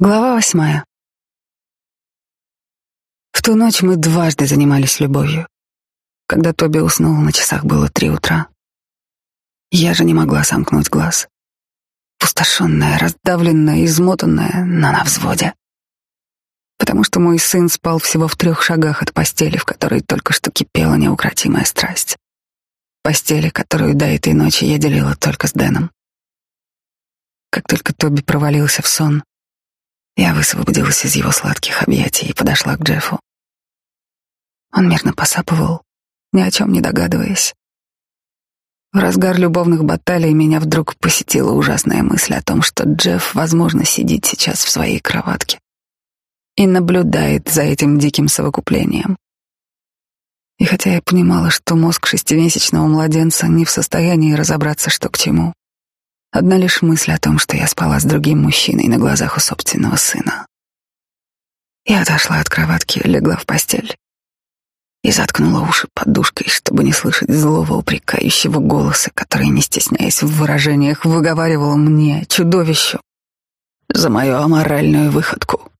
Глава восьмая. В ту ночь мы дважды занимались любовью. Когда Тоби уснул, на часах было три утра. Я же не могла сомкнуть глаз. Пустошенная, раздавленная, измотанная, но на взводе. Потому что мой сын спал всего в трех шагах от постели, в которой только что кипела неукротимая страсть. Постели, которую до этой ночи я делила только с Дэном. Как только Тоби провалился в сон, я высвободилась из его сладких объятий и подошла к Джеффу. Он мирно посапывал, ни о чем не догадываясь. В разгар любовных баталий меня вдруг посетила ужасная мысль о том, что Джефф, возможно, сидит сейчас в своей кроватке и наблюдает за этим диким совокуплением. И хотя я понимала, что мозг шестимесячного младенца не в состоянии разобраться, что к чему, Одна лишь мысль о том, что я спала с другим мужчиной на глазах у собственного сына. Я отошла от кроватки, легла в постель и заткнула уши подушкой, чтобы не слышать злого упрекающего голоса, который, не стесняясь в выражениях, выговаривал мне, чудовищу, за мою аморальную выходку.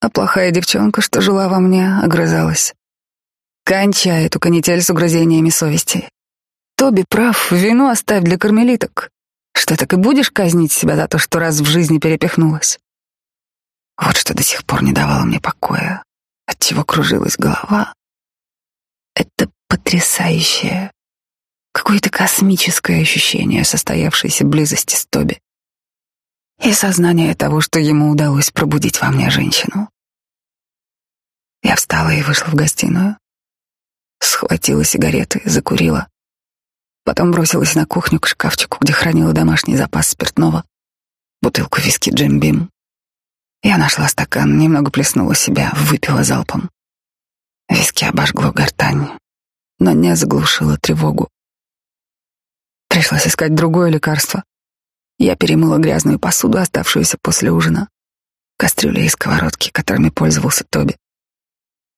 А плохая девчонка, что жила во мне, огрызалась. Кончай эту канитель с угрызениями совести. Тоби прав, вину оставь для кармелиток. Что так и будешь казнить себя за то, что раз в жизни перепихнулась? Вот что до сих пор не давало мне покоя, от чего кружилась голова. Это потрясающее, какое-то космическое ощущение состоявшейся близости с Тоби и сознание того, что ему удалось пробудить во мне женщину. Я встала и вышла в гостиную, схватила сигареты, закурила, Потом бросилась на кухню к шкафчику, где хранила домашний запас спиртного, бутылку виски Джим Бим. Я нашла стакан, немного плеснула себя, выпила залпом. Виски обожгло гортань, но не заглушило тревогу. Пришлось искать другое лекарство. Я перемыла грязную посуду, оставшуюся после ужина, кастрюли и сковородки, которыми пользовался Тоби.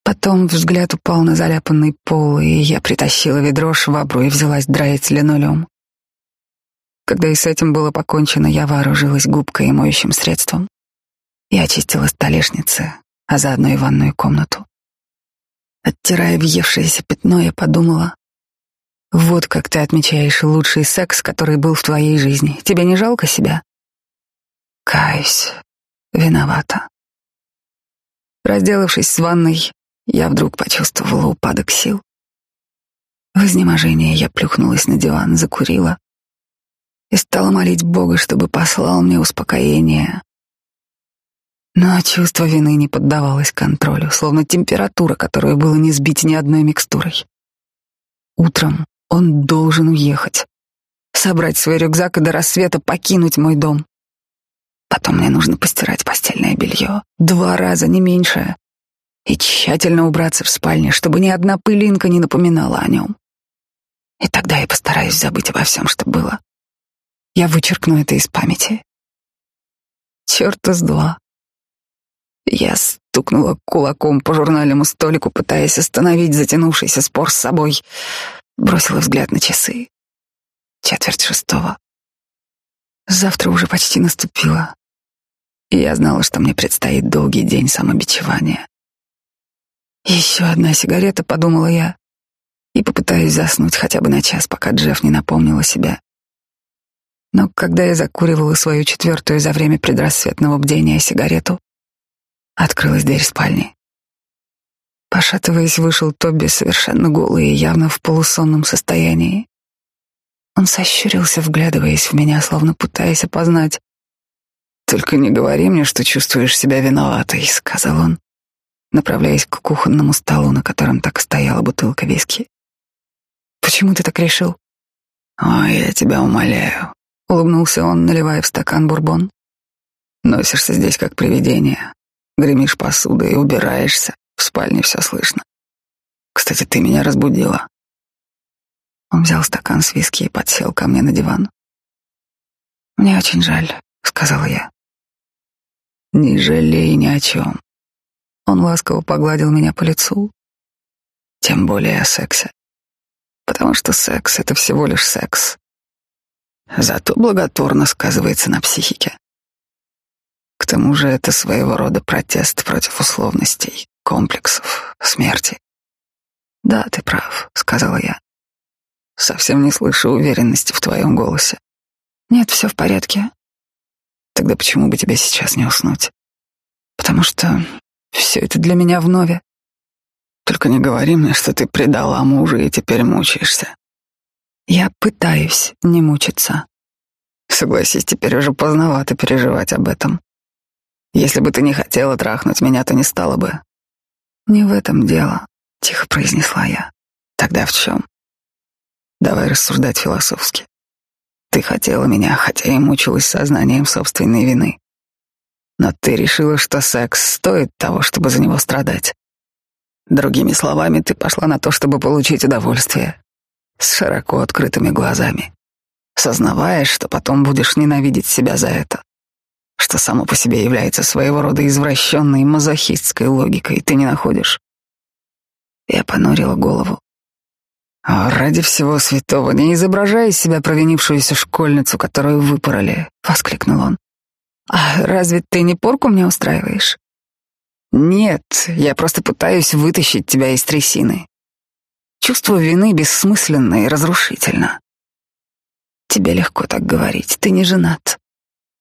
Потом взгляд упал на заляпанный пол, и я притащила ведро, швабру и взялась драить линолеум. Когда и с этим было покончено, я вооружилась губкой и моющим средством. Я очистила столешницы, а заодно и ванную комнату. Оттирая въевшееся пятно, я подумала, вот как ты отмечаешь лучший секс, который был в твоей жизни. Тебе не жалко себя? Каюсь, виновата. Разделавшись с ванной, я вдруг почувствовала упадок сил. В изнеможении я плюхнулась на диван, закурила и стала молить Бога, чтобы послал мне успокоение. Но чувство вины не поддавалось контролю, словно температура, которую было не сбить ни одной микстурой. Утром он должен уехать, собрать свой рюкзак и до рассвета покинуть мой дом. Потом мне нужно постирать постельное белье. Два раза, не меньше и тщательно убраться в спальне, чтобы ни одна пылинка не напоминала о нем. И тогда я постараюсь забыть обо всем, что было. Я вычеркну это из памяти. Черта с два. Я стукнула кулаком по журнальному столику, пытаясь остановить затянувшийся спор с собой. Бросила взгляд на часы. Четверть шестого. Завтра уже почти наступило. И я знала, что мне предстоит долгий день самобичевания. Еще одна сигарета, подумала я, и попытаюсь заснуть хотя бы на час, пока Джефф не напомнила себя. Но когда я закуривала свою четвертую за время предрассветного бдения сигарету, открылась дверь спальни. Пошатываясь, вышел Тоби совершенно голый и явно в полусонном состоянии. Он сощурился, вглядываясь в меня, словно пытаясь опознать. «Только не говори мне, что чувствуешь себя виноватой», — сказал он направляясь к кухонному столу, на котором так стояла бутылка виски. «Почему ты так решил?» «О, я тебя умоляю», — улыбнулся он, наливая в стакан бурбон. «Носишься здесь как привидение, гремишь посудой и убираешься, в спальне все слышно. Кстати, ты меня разбудила». Он взял стакан с виски и подсел ко мне на диван. «Мне очень жаль», — сказала я. «Не жалей ни о чем. Он ласково погладил меня по лицу. Тем более о сексе. Потому что секс — это всего лишь секс. Зато благотворно сказывается на психике. Кто тому же это своего рода протест против условностей, комплексов, смерти. Да, ты прав, сказала я. Совсем не слышу уверенности в твоем голосе. Нет, все в порядке. Тогда почему бы тебе сейчас не уснуть? Потому что все это для меня вновь. Только не говори мне, что ты предала мужа и теперь мучаешься. Я пытаюсь не мучиться. Согласись, теперь уже поздновато переживать об этом. Если бы ты не хотела трахнуть меня, то не стала бы. Не в этом дело, тихо произнесла я. Тогда в чем? Давай рассуждать философски. Ты хотела меня, хотя и мучилась сознанием собственной вины. Но ты решила, что секс стоит того, чтобы за него страдать. Другими словами, ты пошла на то, чтобы получить удовольствие. С широко открытыми глазами. Сознавая, что потом будешь ненавидеть себя за это. Что само по себе является своего рода извращенной мазохистской логикой, ты не находишь? Я понурила голову. «А ради всего святого, не изображай из себя провинившуюся школьницу, которую выпороли, воскликнул он. А разве ты не порку мне устраиваешь? Нет, я просто пытаюсь вытащить тебя из трясины. Чувство вины бессмысленно и разрушительно. Тебе легко так говорить, ты не женат.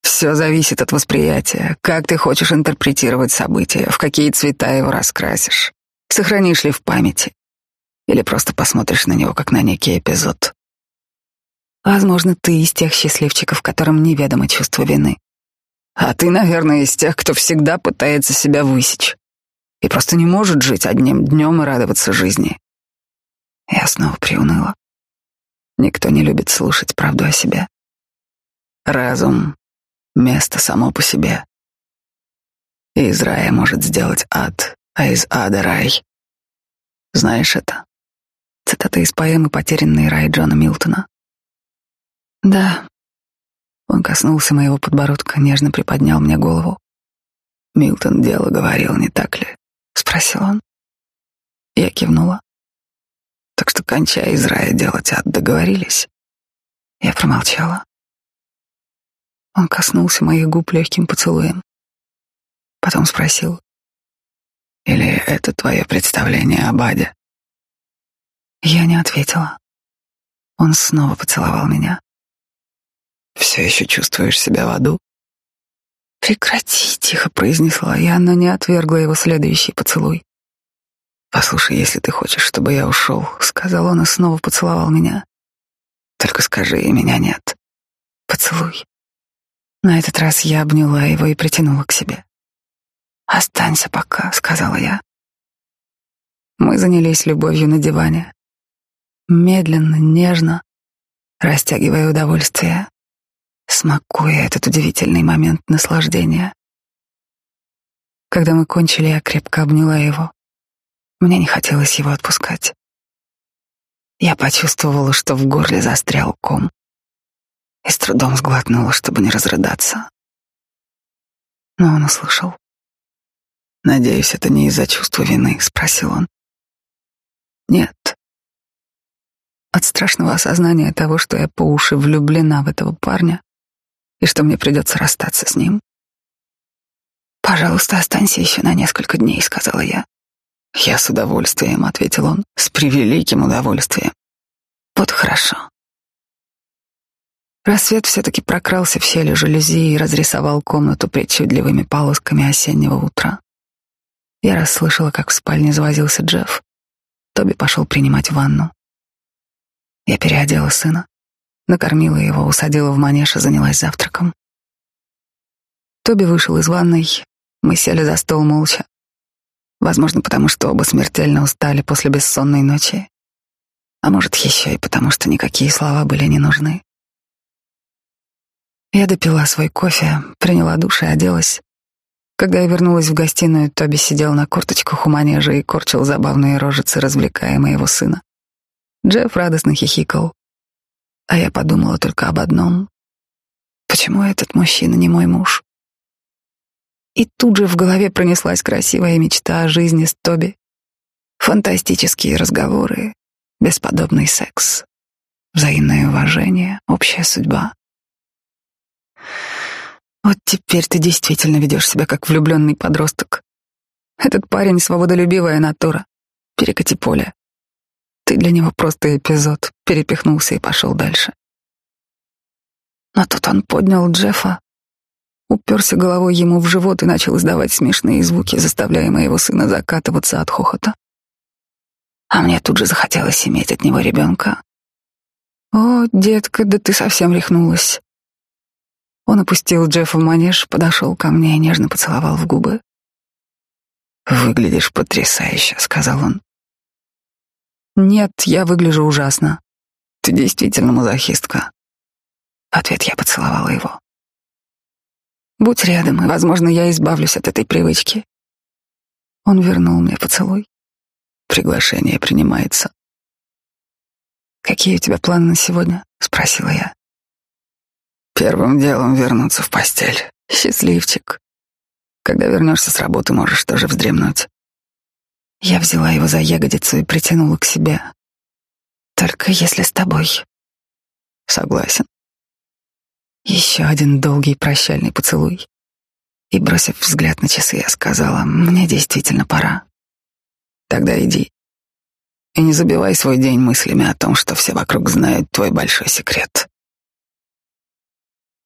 Все зависит от восприятия, как ты хочешь интерпретировать события, в какие цвета его раскрасишь, сохранишь ли в памяти. Или просто посмотришь на него, как на некий эпизод. Возможно, ты из тех счастливчиков, которым неведомо чувство вины. А ты, наверное, из тех, кто всегда пытается себя высечь и просто не может жить одним днем и радоваться жизни. Я снова приуныла. Никто не любит слушать правду о себе. Разум — место само по себе. И из рая может сделать ад, а из ада — рай. Знаешь это? Цитата из поэмы «Потерянный рай» Джона Милтона. Да. Он коснулся моего подбородка, нежно приподнял мне голову. Милтон дело говорил, не так ли? Спросил он. Я кивнула. Так что кончай из рая делать ад, договорились? Я промолчала. Он коснулся моих губ легким поцелуем. Потом спросил. Или это твое представление об аде? Я не ответила. Он снова поцеловал меня. Все еще чувствуешь себя в аду? Прекрати, тихо произнесла я, но не отвергла его следующий поцелуй. Послушай, если ты хочешь, чтобы я ушел, сказал он и снова поцеловал меня. Только скажи, и меня нет. Поцелуй. На этот раз я обняла его и притянула к себе. «Останься пока», — сказала я. Мы занялись любовью на диване медленно, нежно, растягивая удовольствие, смакуя этот удивительный момент наслаждения. Когда мы кончили, я крепко обняла его. Мне не хотелось его отпускать. Я почувствовала, что в горле застрял ком, и с трудом сглотнула, чтобы не разрыдаться. Но он услышал. «Надеюсь, это не из-за чувства вины?» — спросил он. «Нет, от страшного осознания того, что я по уши влюблена в этого парня и что мне придется расстаться с ним. «Пожалуйста, останься еще на несколько дней», — сказала я. «Я с удовольствием», — ответил он, — «с превеликим удовольствием». «Вот хорошо». Рассвет все-таки прокрался в щели жалюзи и разрисовал комнату причудливыми полосками осеннего утра. Я расслышала, как в спальне завозился Джефф. Тоби пошел принимать ванну. Я переодела сына, накормила его, усадила в манеж и занялась завтраком. Тоби вышел из ванной, мы сели за стол молча. Возможно, потому что оба смертельно устали после бессонной ночи. А может, еще и потому, что никакие слова были не нужны. Я допила свой кофе, приняла душ и оделась. Когда я вернулась в гостиную, Тоби сидел на корточках у манежа и корчил забавные рожицы, развлекая моего сына. Джефф радостно хихикал. А я подумала только об одном. Почему этот мужчина не мой муж? И тут же в голове пронеслась красивая мечта о жизни с Тоби. Фантастические разговоры, бесподобный секс, взаимное уважение, общая судьба. Вот теперь ты действительно ведешь себя как влюбленный подросток. Этот парень — свободолюбивая натура. Перекати поле. Ты для него просто эпизод. Перепихнулся и пошел дальше. Но тут он поднял Джеффа, уперся головой ему в живот и начал издавать смешные звуки, заставляя моего сына закатываться от хохота. А мне тут же захотелось иметь от него ребенка. «О, детка, да ты совсем рехнулась». Он опустил Джеффа в манеж, подошел ко мне и нежно поцеловал в губы. «Выглядишь потрясающе», — сказал он. «Нет, я выгляжу ужасно. Ты действительно мазохистка». В ответ я поцеловала его. Будь рядом, и, возможно, я избавлюсь от этой привычки. Он вернул мне поцелуй. Приглашение принимается. «Какие у тебя планы на сегодня?» — спросила я. «Первым делом вернуться в постель. Счастливчик. Когда вернешься с работы, можешь тоже вздремнуть». Я взяла его за ягодицу и притянула к себе. «Только если с тобой». «Согласен». Еще один долгий прощальный поцелуй. И, бросив взгляд на часы, я сказала, мне действительно пора. Тогда иди. И не забивай свой день мыслями о том, что все вокруг знают твой большой секрет.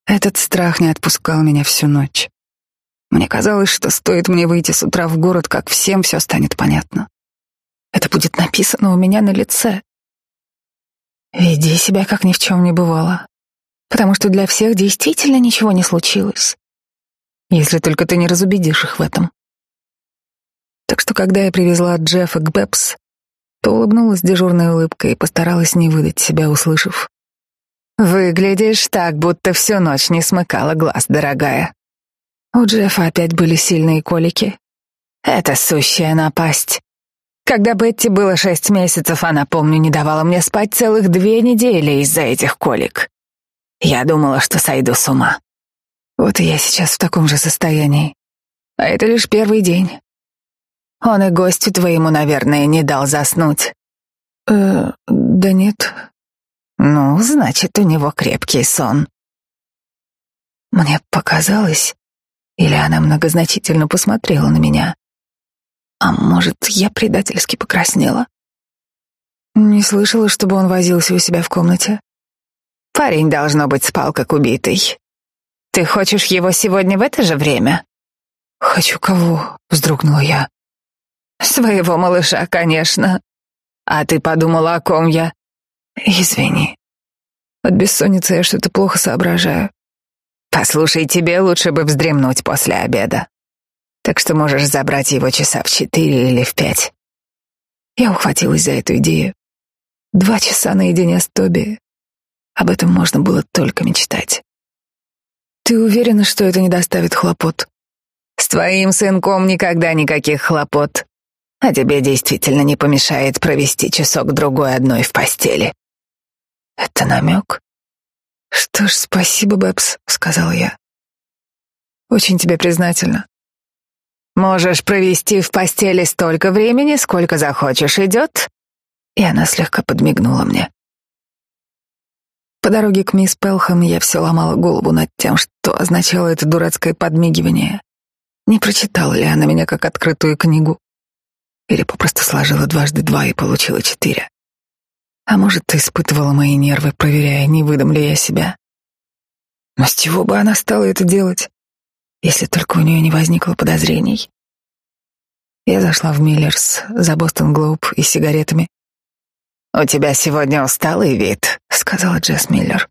Этот страх не отпускал меня всю ночь. Мне казалось, что стоит мне выйти с утра в город, как всем все станет понятно. Это будет написано у меня на лице. Веди себя, как ни в чем не бывало потому что для всех действительно ничего не случилось, если только ты не разубедишь их в этом. Так что, когда я привезла Джеффа к Бэпс, то улыбнулась дежурной улыбкой и постаралась не выдать себя, услышав. «Выглядишь так, будто всю ночь не смыкала глаз, дорогая». У Джеффа опять были сильные колики. Это сущая напасть. Когда Бетти было шесть месяцев, она, помню, не давала мне спать целых две недели из-за этих колик. Я думала, что сойду с ума. Вот и я сейчас в таком же состоянии. А это лишь первый день. Он и гостю твоему, наверное, не дал заснуть. Э, да нет. Ну, значит, у него крепкий сон. Мне показалось, или она многозначительно посмотрела на меня. А может, я предательски покраснела? Не слышала, чтобы он возился у себя в комнате. Парень, должно быть, спал как убитый. Ты хочешь его сегодня в это же время? Хочу кого? Вздрогнула я. Своего малыша, конечно. А ты подумала, о ком я? Извини. От бессонницы я что-то плохо соображаю. Послушай, тебе лучше бы вздремнуть после обеда. Так что можешь забрать его часа в четыре или в пять. Я ухватилась за эту идею. Два часа наедине с Тоби об этом можно было только мечтать. Ты уверена, что это не доставит хлопот? С твоим сынком никогда никаких хлопот. А тебе действительно не помешает провести часок-другой одной в постели. Это намек? Что ж, спасибо, Бэбс, сказал я. Очень тебе признательна. Можешь провести в постели столько времени, сколько захочешь, идет? И она слегка подмигнула мне. По дороге к мисс Пелхан я все ломала голову над тем, что означало это дурацкое подмигивание. Не прочитала ли она меня как открытую книгу? Или попросту сложила дважды два и получила четыре? А может, испытывала мои нервы, проверяя, не выдам ли я себя? Но с чего бы она стала это делать, если только у нее не возникло подозрений? Я зашла в Миллерс за Бостон Глоб и сигаретами. «У тебя сегодня усталый вид», — сказала Джесс Миллер.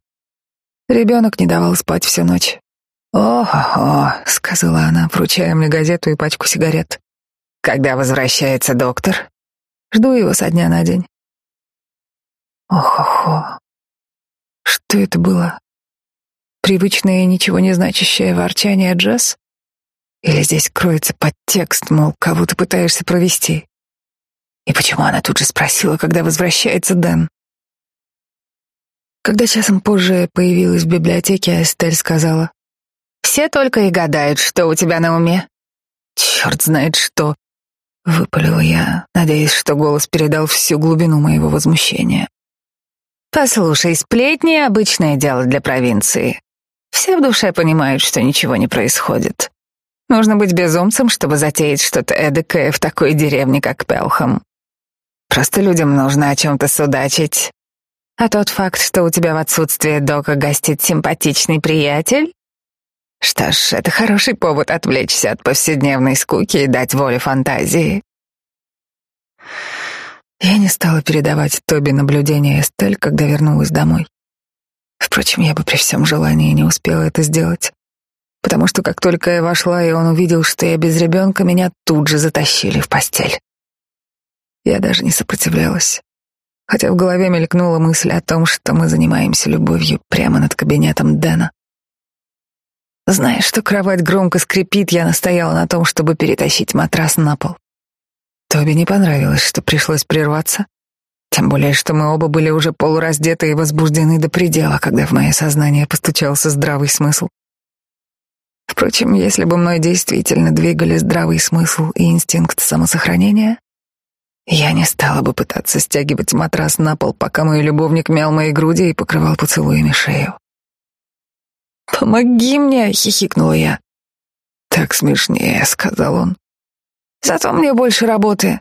Ребенок не давал спать всю ночь. «О-хо-хо», — сказала она, вручая мне газету и пачку сигарет. «Когда возвращается доктор?» «Жду его со дня на день». «О-хо-хо». Что это было? Привычное ничего не значащее ворчание Джесс? Или здесь кроется подтекст, мол, кого ты пытаешься провести? И почему она тут же спросила, когда возвращается Дэн? Когда часом позже появилась в библиотеке, Эстель сказала, «Все только и гадают, что у тебя на уме». «Черт знает что», — выпалила я, надеясь, что голос передал всю глубину моего возмущения. «Послушай, сплетни — обычное дело для провинции. Все в душе понимают, что ничего не происходит. Нужно быть безумцем, чтобы затеять что-то эдакое в такой деревне, как Пелхам. Просто людям нужно о чем-то судачить. А тот факт, что у тебя в отсутствие Дока гостит симпатичный приятель? Что ж, это хороший повод отвлечься от повседневной скуки и дать волю фантазии. Я не стала передавать Тоби наблюдения Эстель, когда вернулась домой. Впрочем, я бы при всем желании не успела это сделать потому что как только я вошла, и он увидел, что я без ребенка, меня тут же затащили в постель. Я даже не сопротивлялась, хотя в голове мелькнула мысль о том, что мы занимаемся любовью прямо над кабинетом Дэна. Зная, что кровать громко скрипит, я настояла на том, чтобы перетащить матрас на пол. Тоби не понравилось, что пришлось прерваться, тем более, что мы оба были уже полураздеты и возбуждены до предела, когда в мое сознание постучался здравый смысл. Впрочем, если бы мной действительно двигали здравый смысл и инстинкт самосохранения, я не стала бы пытаться стягивать матрас на пол, пока мой любовник мял мои груди и покрывал поцелуями шею. «Помоги мне!» — хихикнула я. «Так смешнее», — сказал он. «Зато мне больше работы».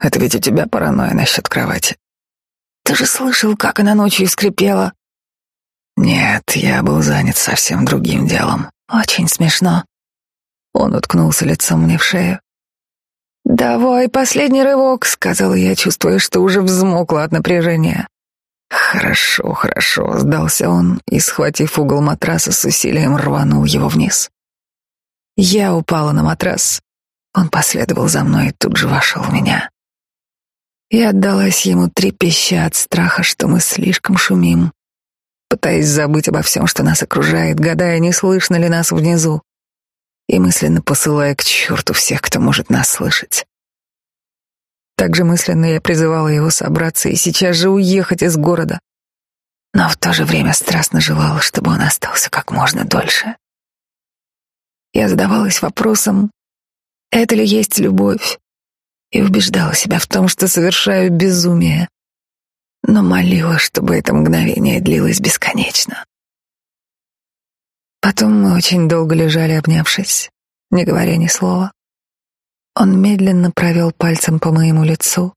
«Это ведь у тебя паранойя насчет кровати». «Ты же слышал, как она ночью скрипела?» «Нет, я был занят совсем другим делом». Очень смешно. Он уткнулся лицом мне в шею. «Давай последний рывок», — сказала я, чувствуя, что уже взмокла от напряжения. «Хорошо, хорошо», — сдался он и, схватив угол матраса, с усилием рванул его вниз. Я упала на матрас. Он последовал за мной и тут же вошел в меня. Я отдалась ему трепеща от страха, что мы слишком шумим, пытаясь забыть обо всем, что нас окружает, гадая, не слышно ли нас внизу, и мысленно посылая к черту всех, кто может нас слышать. Также мысленно я призывала его собраться и сейчас же уехать из города, но в то же время страстно желала, чтобы он остался как можно дольше. Я задавалась вопросом, это ли есть любовь, и убеждала себя в том, что совершаю безумие, но молила, чтобы это мгновение длилось бесконечно. Потом мы очень долго лежали, обнявшись, не говоря ни слова. Он медленно провел пальцем по моему лицу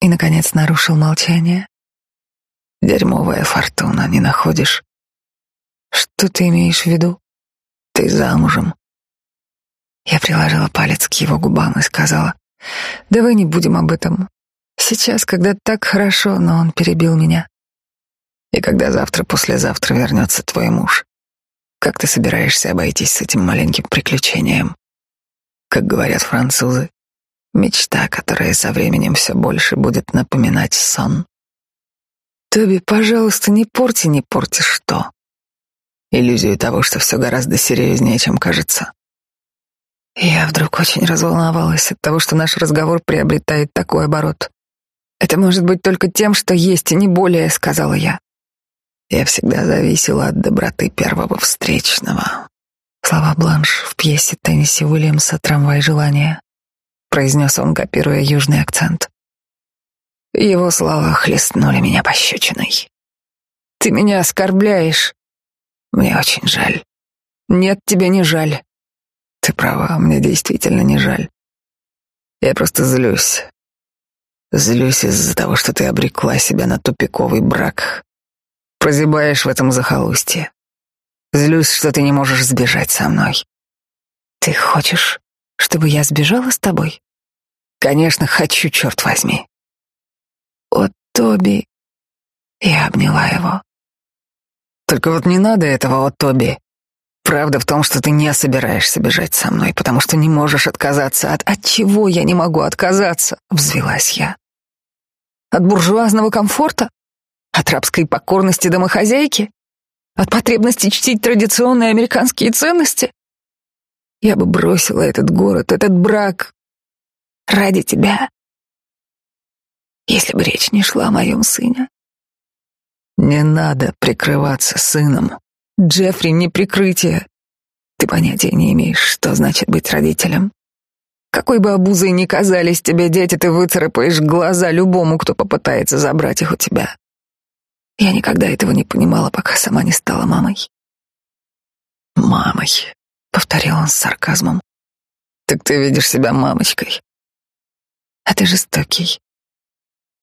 и, наконец, нарушил молчание. Дерьмовая фортуна, не находишь? Что ты имеешь в виду? Ты замужем. Я приложила палец к его губам и сказала, давай не будем об этом. Сейчас, когда так хорошо, но он перебил меня. И когда завтра-послезавтра вернется твой муж, как ты собираешься обойтись с этим маленьким приключением? Как говорят французы, мечта, которая со временем все больше будет напоминать сон. Тоби, пожалуйста, не порти, не порти что. Иллюзию того, что все гораздо серьезнее, чем кажется. Я вдруг очень разволновалась от того, что наш разговор приобретает такой оборот. Это может быть только тем, что есть, и не более, сказала я. Я всегда зависела от доброты первого встречного. Слова Бланш в пьесе Тенниси Уильямса «Трамвай желания», произнес он, копируя южный акцент. Его слова хлестнули меня пощечиной. «Ты меня оскорбляешь!» «Мне очень жаль». «Нет, тебе не жаль». «Ты права, мне действительно не жаль. Я просто злюсь. Злюсь из-за того, что ты обрекла себя на тупиковый брак. Прозябаешь в этом захолустье. Злюсь, что ты не можешь сбежать со мной. Ты хочешь, чтобы я сбежала с тобой? Конечно, хочу, черт возьми. О, Тоби. Я обняла его. Только вот не надо этого, о, Тоби. Правда в том, что ты не собираешься бежать со мной, потому что не можешь отказаться от... От чего я не могу отказаться? Взвелась я. От буржуазного комфорта? От рабской покорности домохозяйки? От потребности чтить традиционные американские ценности? Я бы бросила этот город, этот брак ради тебя, если бы речь не шла о моем сыне. Не надо прикрываться сыном. Джеффри не прикрытие. Ты понятия не имеешь, что значит быть родителем. Какой бы обузой ни казались тебе дети, ты выцарапаешь глаза любому, кто попытается забрать их у тебя. Я никогда этого не понимала, пока сама не стала мамой. Мамой, повторил он с сарказмом. Так ты видишь себя мамочкой. А ты жестокий.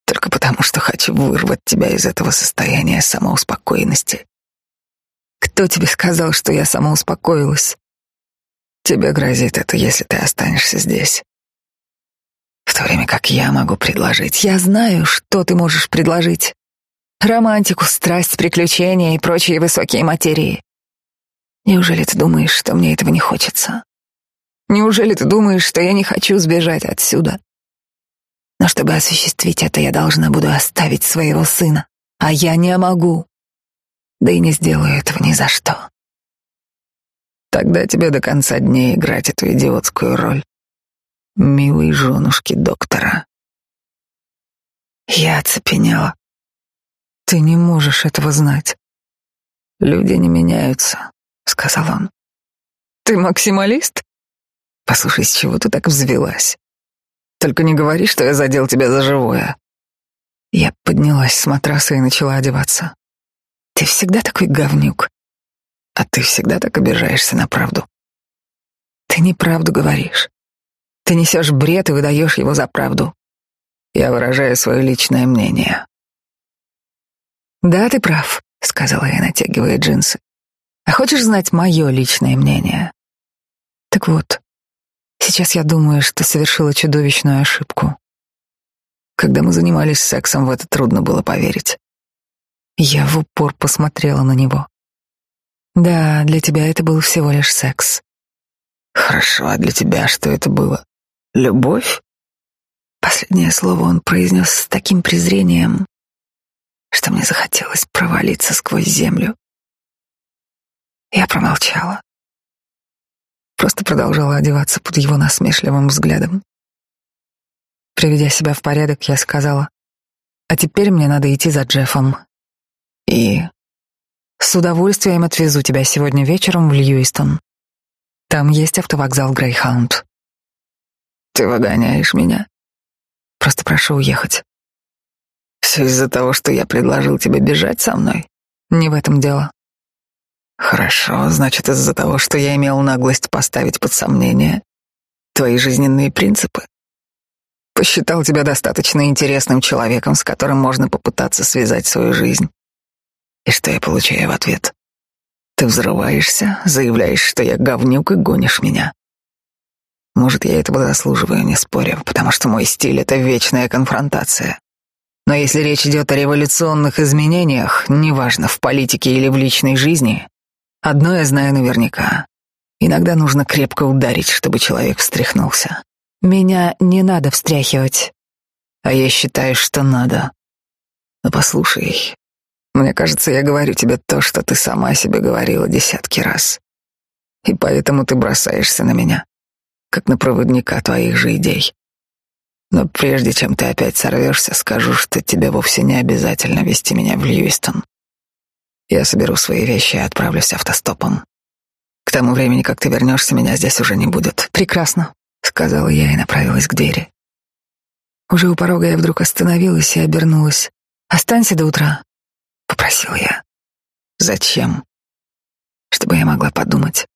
Только потому, что хочу вырвать тебя из этого состояния самоуспокоенности. Кто тебе сказал, что я самоуспокоилась? Тебе грозит это, если ты останешься здесь. В то время как я могу предложить. Я знаю, что ты можешь предложить. Романтику, страсть, приключения и прочие высокие материи. Неужели ты думаешь, что мне этого не хочется? Неужели ты думаешь, что я не хочу сбежать отсюда? Но чтобы осуществить это, я должна буду оставить своего сына, а я не могу. Да и не сделаю этого ни за что. Тогда тебе до конца дней играть эту идиотскую роль. Милой женушки доктора. Я оцепенела. Ты не можешь этого знать. Люди не меняются, сказал он. Ты максималист? Послушай, с чего ты так взвелась? Только не говори, что я задел тебя за живое. Я поднялась с матраса и начала одеваться. Ты всегда такой говнюк. А ты всегда так обижаешься на правду. Ты неправду говоришь. Ты несешь бред и выдаешь его за правду. Я выражаю свое личное мнение. Да, ты прав, сказала я, натягивая джинсы. А хочешь знать мое личное мнение? Так вот, сейчас я думаю, что совершила чудовищную ошибку. Когда мы занимались сексом, в это трудно было поверить. Я в упор посмотрела на него. Да, для тебя это был всего лишь секс. Хорошо, а для тебя что это было? Любовь? Последнее слово он произнес с таким презрением, что мне захотелось провалиться сквозь землю. Я промолчала. Просто продолжала одеваться под его насмешливым взглядом. Приведя себя в порядок, я сказала, «А теперь мне надо идти за Джеффом». И с удовольствием отвезу тебя сегодня вечером в Льюистон. Там есть автовокзал Грейхаунд. Ты выгоняешь меня? Просто прошу уехать. Все из-за того, что я предложил тебе бежать со мной? Не в этом дело. Хорошо, значит, из-за того, что я имел наглость поставить под сомнение твои жизненные принципы. Посчитал тебя достаточно интересным человеком, с которым можно попытаться связать свою жизнь. И что я получаю в ответ? Ты взрываешься, заявляешь, что я говнюк и гонишь меня. Может, я этого заслуживаю, не спорю, потому что мой стиль — это вечная конфронтация. Но если речь идет о революционных изменениях, неважно, в политике или в личной жизни, одно я знаю наверняка. Иногда нужно крепко ударить, чтобы человек встряхнулся. Меня не надо встряхивать. А я считаю, что надо. Но послушай, мне кажется, я говорю тебе то, что ты сама себе говорила десятки раз. И поэтому ты бросаешься на меня, как на проводника твоих же идей. Но прежде чем ты опять сорвешься, скажу, что тебе вовсе не обязательно вести меня в Льюистон. Я соберу свои вещи и отправлюсь автостопом. К тому времени, как ты вернешься, меня здесь уже не будет. Прекрасно, сказала я и направилась к двери. Уже у порога я вдруг остановилась и обернулась. Останься до утра попросил я. Зачем? Чтобы я могла подумать.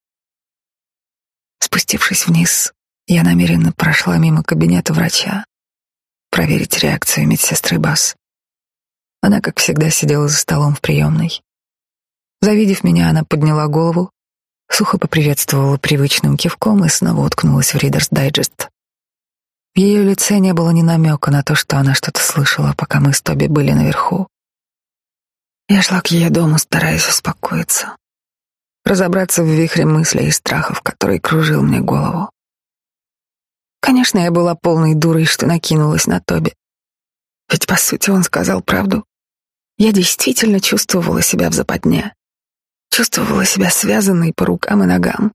Спустившись вниз, я намеренно прошла мимо кабинета врача, проверить реакцию медсестры Бас. Она, как всегда, сидела за столом в приемной. Завидев меня, она подняла голову, сухо поприветствовала привычным кивком и снова уткнулась в Reader's Digest. В ее лице не было ни намека на то, что она что-то слышала, пока мы с Тоби были наверху. Я шла к ее дому, стараясь успокоиться, разобраться в вихре мыслей и страхов, который кружил мне голову. Конечно, я была полной дурой, что накинулась на Тоби. Ведь, по сути, он сказал правду. Я действительно чувствовала себя в западне. Чувствовала себя связанной по рукам и ногам.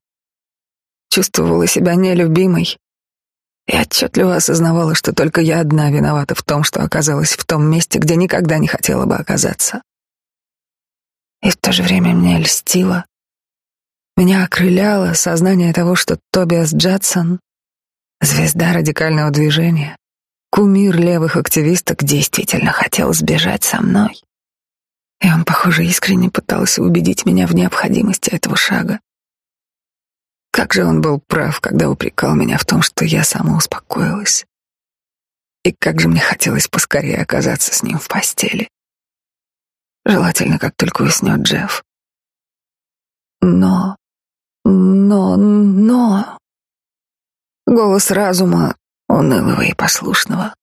Чувствовала себя нелюбимой. И отчетливо осознавала, что только я одна виновата в том, что оказалась в том месте, где никогда не хотела бы оказаться. И в то же время мне льстило. Меня окрыляло сознание того, что Тобиас Джадсон, звезда радикального движения, кумир левых активисток, действительно хотел сбежать со мной. И он, похоже, искренне пытался убедить меня в необходимости этого шага. Как же он был прав, когда упрекал меня в том, что я сама успокоилась. И как же мне хотелось поскорее оказаться с ним в постели. Желательно, как только уснет Джефф. Но, но, но... Голос разума, унылого и послушного,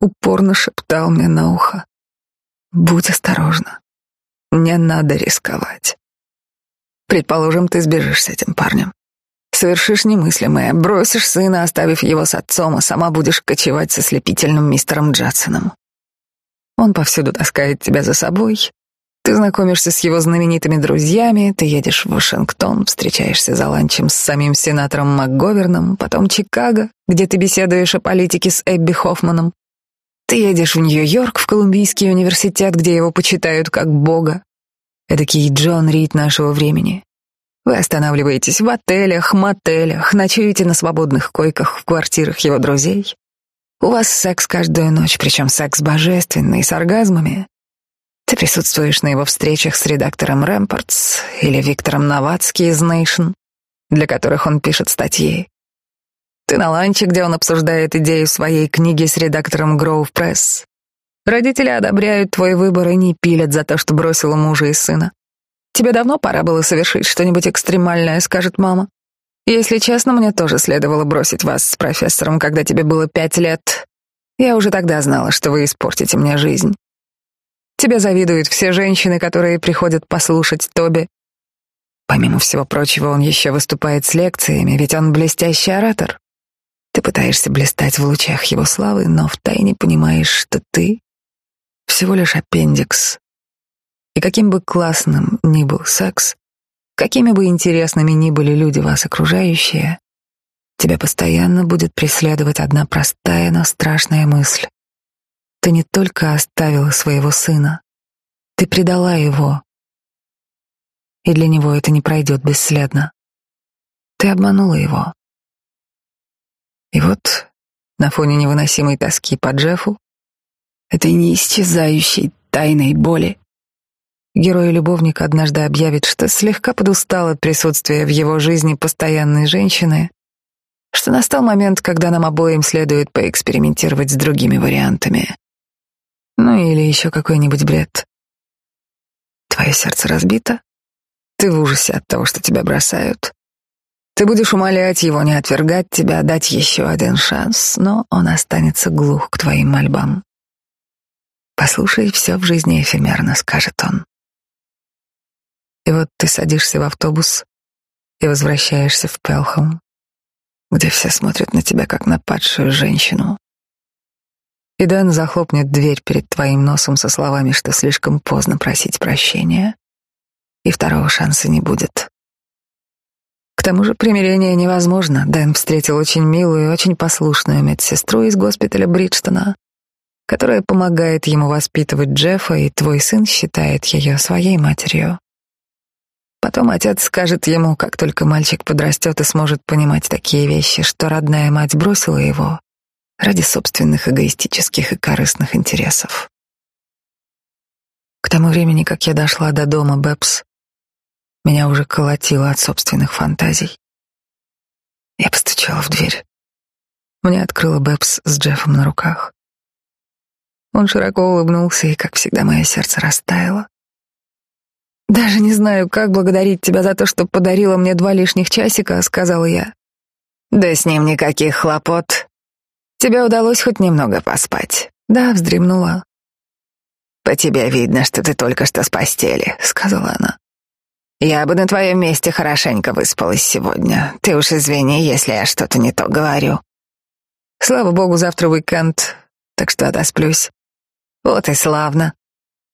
упорно шептал мне на ухо. Будь осторожна. Не надо рисковать. Предположим, ты сбежишь с этим парнем. Совершишь немыслимое, бросишь сына, оставив его с отцом, а сама будешь кочевать со слепительным мистером Джадсоном. Он повсюду таскает тебя за собой. Ты знакомишься с его знаменитыми друзьями, ты едешь в Вашингтон, встречаешься за ланчем с самим сенатором МакГоверном, потом Чикаго, где ты беседуешь о политике с Эбби Хоффманом. Ты едешь в Нью-Йорк, в Колумбийский университет, где его почитают как бога. Эдакий Джон Рид нашего времени. Вы останавливаетесь в отелях, мотелях, ночуете на свободных койках в квартирах его друзей. У вас секс каждую ночь, причем секс божественный, с оргазмами. Ты присутствуешь на его встречах с редактором Рэмпортс или Виктором Новацки из Nation, для которых он пишет статьи. Ты на ланче, где он обсуждает идею своей книги с редактором Grove Press. Родители одобряют твой выбор и не пилят за то, что бросила мужа и сына. Тебе давно пора было совершить что-нибудь экстремальное, скажет мама. Если честно, мне тоже следовало бросить вас с профессором, когда тебе было пять лет. Я уже тогда знала, что вы испортите мне жизнь. Тебе завидуют все женщины, которые приходят послушать Тоби. Помимо всего прочего, он еще выступает с лекциями, ведь он блестящий оратор. Ты пытаешься блистать в лучах его славы, но втайне понимаешь, что ты всего лишь аппендикс, и каким бы классным ни был секс, какими бы интересными ни были люди вас окружающие, тебя постоянно будет преследовать одна простая, но страшная мысль. Ты не только оставила своего сына, ты предала его. И для него это не пройдет бесследно. Ты обманула его. И вот на фоне невыносимой тоски по Джеффу, этой неисчезающей тайной боли, Герой-любовник однажды объявит, что слегка подустал от присутствия в его жизни постоянной женщины, что настал момент, когда нам обоим следует поэкспериментировать с другими вариантами. Ну или еще какой-нибудь бред. Твое сердце разбито, ты в ужасе от того, что тебя бросают. Ты будешь умолять его не отвергать тебя, дать еще один шанс, но он останется глух к твоим мольбам. Послушай, все в жизни эфемерно, скажет он. И вот ты садишься в автобус и возвращаешься в Пелхам, где все смотрят на тебя как на падшую женщину. И Дэн захлопнет дверь перед твоим носом со словами, что слишком поздно просить прощения, и второго шанса не будет. К тому же примирение невозможно. Дэн встретил очень милую и очень послушную медсестру из госпиталя Бриджтона, которая помогает ему воспитывать Джеффа, и твой сын считает ее своей матерью. Потом отец скажет ему, как только мальчик подрастет и сможет понимать такие вещи, что родная мать бросила его ради собственных эгоистических и корыстных интересов. К тому времени, как я дошла до дома Бэбс, меня уже колотило от собственных фантазий. Я постучала в дверь. Мне открыла Бэбс с Джеффом на руках. Он широко улыбнулся, и, как всегда, мое сердце растаяло. «Даже не знаю, как благодарить тебя за то, что подарила мне два лишних часика», — сказала я. «Да с ним никаких хлопот. Тебе удалось хоть немного поспать?» «Да», — вздремнула. «По тебе видно, что ты только что с постели», — сказала она. «Я бы на твоем месте хорошенько выспалась сегодня. Ты уж извини, если я что-то не то говорю». «Слава богу, завтра уикенд, так что отосплюсь». «Вот и славно.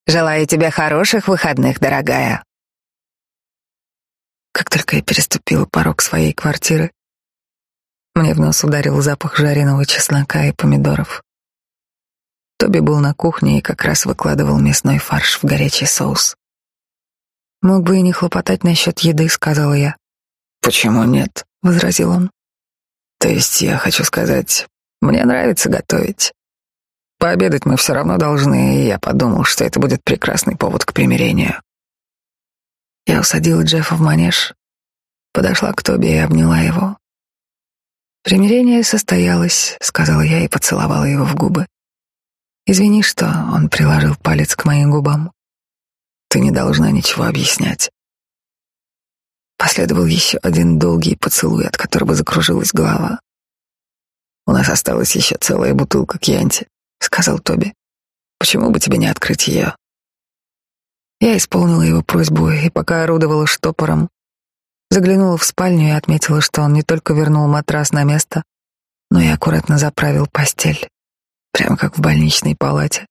Желаю тебе хороших выходных, дорогая. Как только я переступила порог своей квартиры, мне в нос ударил запах жареного чеснока и помидоров. Тоби был на кухне и как раз выкладывал мясной фарш в горячий соус. «Мог бы и не хлопотать насчет еды», — сказала я. «Почему нет?» — возразил он. «То есть я хочу сказать, мне нравится готовить. Пообедать мы все равно должны, и я подумал, что это будет прекрасный повод к примирению. Я усадила Джеффа в манеж, Подошла к Тоби и обняла его. «Примирение состоялось», — сказала я и поцеловала его в губы. «Извини, что...» — он приложил палец к моим губам. «Ты не должна ничего объяснять». Последовал еще один долгий поцелуй, от которого закружилась голова. «У нас осталась еще целая бутылка кьянти», — сказал Тоби. «Почему бы тебе не открыть ее?» Я исполнила его просьбу, и пока орудовала штопором, заглянула в спальню и отметила, что он не только вернул матрас на место, но и аккуратно заправил постель, прямо как в больничной палате.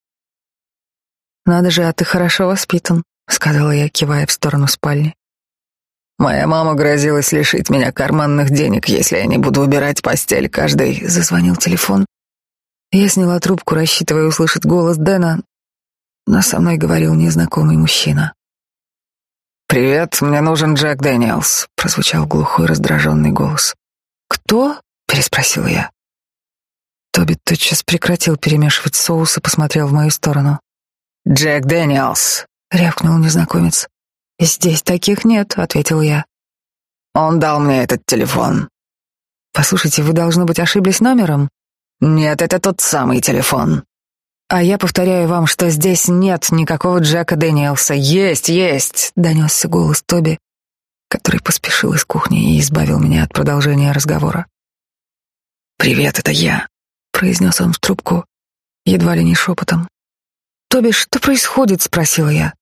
«Надо же, а ты хорошо воспитан», — сказала я, кивая в сторону спальни. «Моя мама грозилась лишить меня карманных денег, если я не буду убирать постель каждый...» Зазвонил телефон. Я сняла трубку, рассчитывая услышать голос Дэна, но со мной говорил незнакомый мужчина. «Привет, мне нужен Джек Дэниелс», — прозвучал глухой раздраженный голос. «Кто?» — переспросила я. Тоби тотчас прекратил перемешивать соус и посмотрел в мою сторону. «Джек Дэниелс», — рявкнул незнакомец. «Здесь таких нет», — ответила я. «Он дал мне этот телефон». «Послушайте, вы, должно быть, ошиблись номером?» «Нет, это тот самый телефон». А я повторяю вам, что здесь нет никакого Джека Дэниелса. Есть, есть, донесся голос Тоби, который поспешил из кухни и избавил меня от продолжения разговора. Привет, это я, произнес он в трубку, едва ли не шепотом. Тоби, что происходит? спросила я.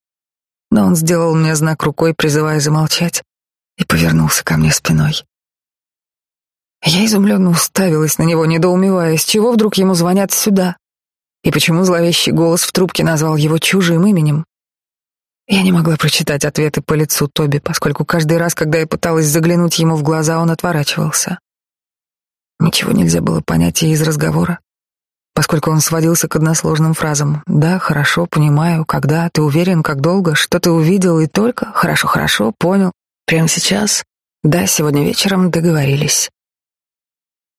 Но он сделал мне знак рукой, призывая замолчать, и повернулся ко мне спиной. Я изумленно уставилась на него, недоумевая, с чего вдруг ему звонят сюда. И почему зловещий голос в трубке назвал его чужим именем? Я не могла прочитать ответы по лицу Тоби, поскольку каждый раз, когда я пыталась заглянуть ему в глаза, он отворачивался. Ничего нельзя было понять и из разговора, поскольку он сводился к односложным фразам. «Да, хорошо, понимаю, когда, ты уверен, как долго, что ты увидел и только, хорошо, хорошо, понял, прямо сейчас, да, сегодня вечером договорились».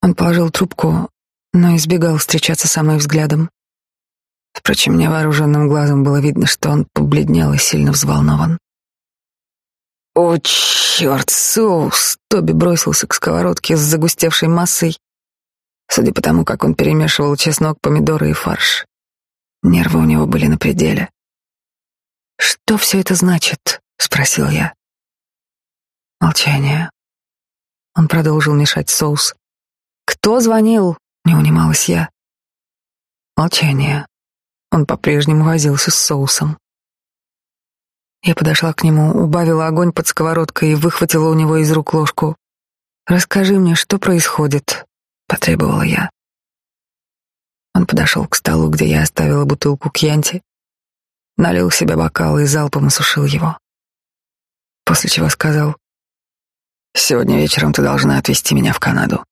Он положил трубку, но избегал встречаться со мной взглядом. Впрочем, невооруженным глазом было видно, что он побледнел и сильно взволнован. «О, черт, соус!» Тоби бросился к сковородке с загустевшей массой, судя по тому, как он перемешивал чеснок, помидоры и фарш. Нервы у него были на пределе. «Что все это значит?» — спросил я. Молчание. Он продолжил мешать соус. «Кто звонил?» — не унималась я. Молчание. Он по-прежнему возился с соусом. Я подошла к нему, убавила огонь под сковородкой и выхватила у него из рук ложку. «Расскажи мне, что происходит?» — потребовала я. Он подошел к столу, где я оставила бутылку кьянти, налил себе бокал и залпом осушил его. После чего сказал, «Сегодня вечером ты должна отвезти меня в Канаду».